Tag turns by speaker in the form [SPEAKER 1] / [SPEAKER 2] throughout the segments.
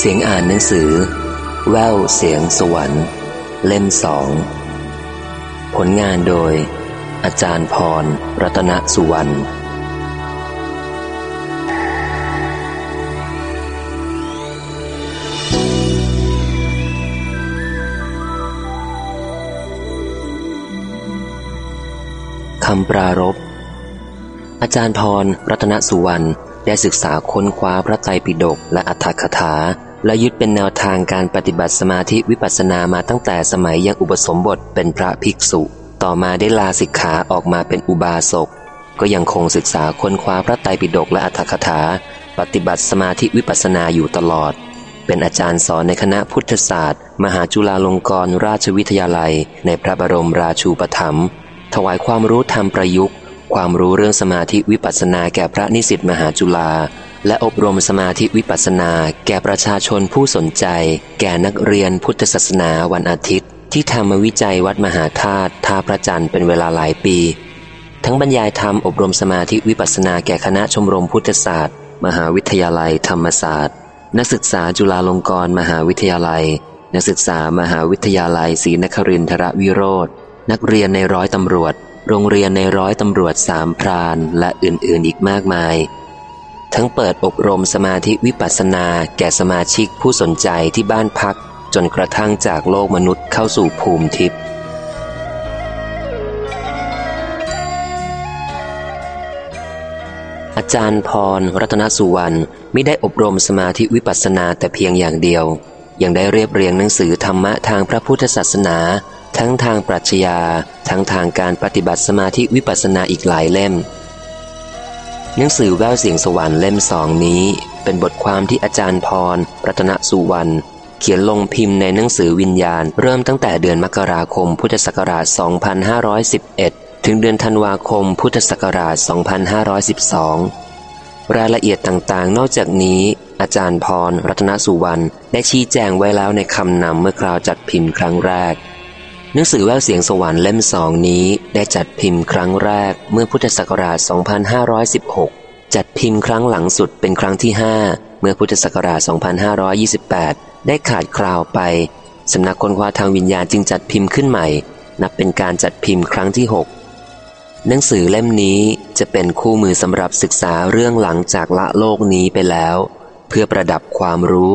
[SPEAKER 1] เสียงอ่านหนังสือ แววเสียงสวรรค์ เล่มสอง ผลงานโดย อาจารย์พร รัตนสุวรรณคำปรารบอาจารย์พร รัตนสุวรรณได้ศึกษาค้นคว้าพระไตรปิฎกและอัตถคถา และยึดเป็นแนวทางการปฏิบัติสมาธิวิปัสสนามาตั้งแต่สมัยยังอุปสมบทเป็นพระภิกษุ ต่อมาได้ลาสิกขาออกมาเป็นอุบาสก ก็ยังคงศึกษาค้นคว้าพระไตรปิฎกและอัตถคถา ปฏิบัติสมาธิวิปัสสนาอยู่ตลอด เป็นอาจารย์สอนในคณะพุทธศาสตร์ มหาจุฬาลงกรณราชวิทยาลัย ในพระบรมราชูปถัมภ์ถวายความรู้ธรรมประยุกต์ ความรู้เรื่องสมาธิวิปัสสนาแก่พระนิสิตมหาจุฬา และอบรมสมาธิวิปัสสนา แก่ประชาชนผู้สนใจ แก่นักเรียนพุทธศาสนาวันอาทิตย์ ที่ทำมาวิจัยวัดมหาธาตุท่าพระจันทร์เป็นเวลาหลายปี ทั้งบรรยายธรรมอบรมสมาธิวิปัสสนาแก่คณะชมรมพุทธศาสตร์ มหาวิทยาลัยธรรมศาสตร์ นักศึกษาจุฬาลงกรณ์มหาวิทยาลัย นักศึกษามหาวิทยาลัยศรีนครินทรวิโรธนักเรียนในร้อยตำรวจ โรงเรียนในร้อยตำรวจสามพรานและอื่นๆอีกมากมาย ทั้งเปิดอบรมสมาธิวิปัสสนาแก่สมาชิกผู้สนใจที่บ้านพัก จนกระทั่งจากโลกมนุษย์เข้าสู่ภูมิทิพย์อาจารย์พร รัตนสุวรรณไม่ได้อบรมสมาธิวิปัสสนาแต่เพียงอย่างเดียว ยังได้เรียบเรียงหนังสือธรรมะทางพระพุทธศาสนา ทั้งทางปรัชญาทั้งทางการปฏิบัติสมาธิวิปัสสนาอีกหลายเล่ม หนังสือแววเสียงสวรรค์เล่มสองนี้ เป็นบทความที่อาจารย์พร รัตนสุวรรณเขียนลงพิมพ์ในหนังสือวิญญาณ เริ่มตั้งแต่เดือนมกราคมพุทธศักราช 2511 ถึงเดือนธันวาคมพุทธศักราช 2512 รายละเอียดต่างๆ นอกจากนี้ อาจารย์พร รัตนสุวรรณได้ชี้แจงไว้แล้วในคำนำเมื่อคราวจัดพิมพ์ครั้งแรก หนังสือแววเสียงสวรรค์เล่มสองนี้ได้จัดพิมพ์ครั้งแรกเมื่อพุทธศักราช 2516 จัดพิมพ์ครั้งหลังสุดเป็นครั้งที่ 5 เมื่อพุทธศักราช 2528 ได้ขาดคราวไป สำนักคนคว้าทางวิญญาณจึงจัดพิมพ์ขึ้นใหม่ นับเป็นการจัดพิมพ์ครั้งที่ 6 หนังสือเล่มนี้จะเป็นคู่มือสำหรับศึกษาเรื่องหลังจากละโลกนี้ไปแล้ว เพื่อประดับความรู้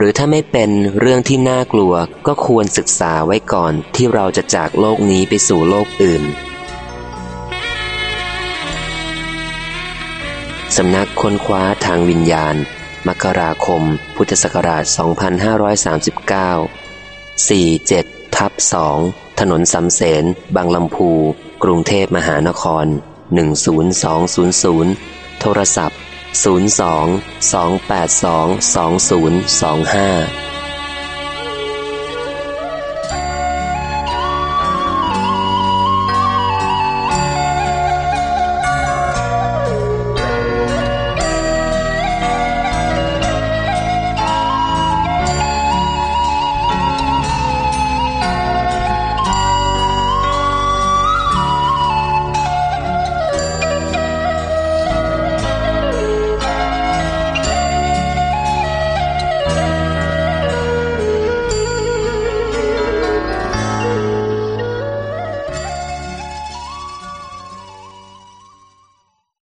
[SPEAKER 1] หรือถ้าไม่เป็นเรื่องที่น่ากลัวก็ควรศึกษาไว้ก่อนที่เราจะจากโลกนี้ไปสู่โลกอื่น สำนักค้นคว้าทางวิญญาณ มกราคม พุทธศักราช 2539 47ทับ2ถนนสำเสนบางลำพู กรุงเทพมหานคร 10200 โทรศัพท์ 02 282 2025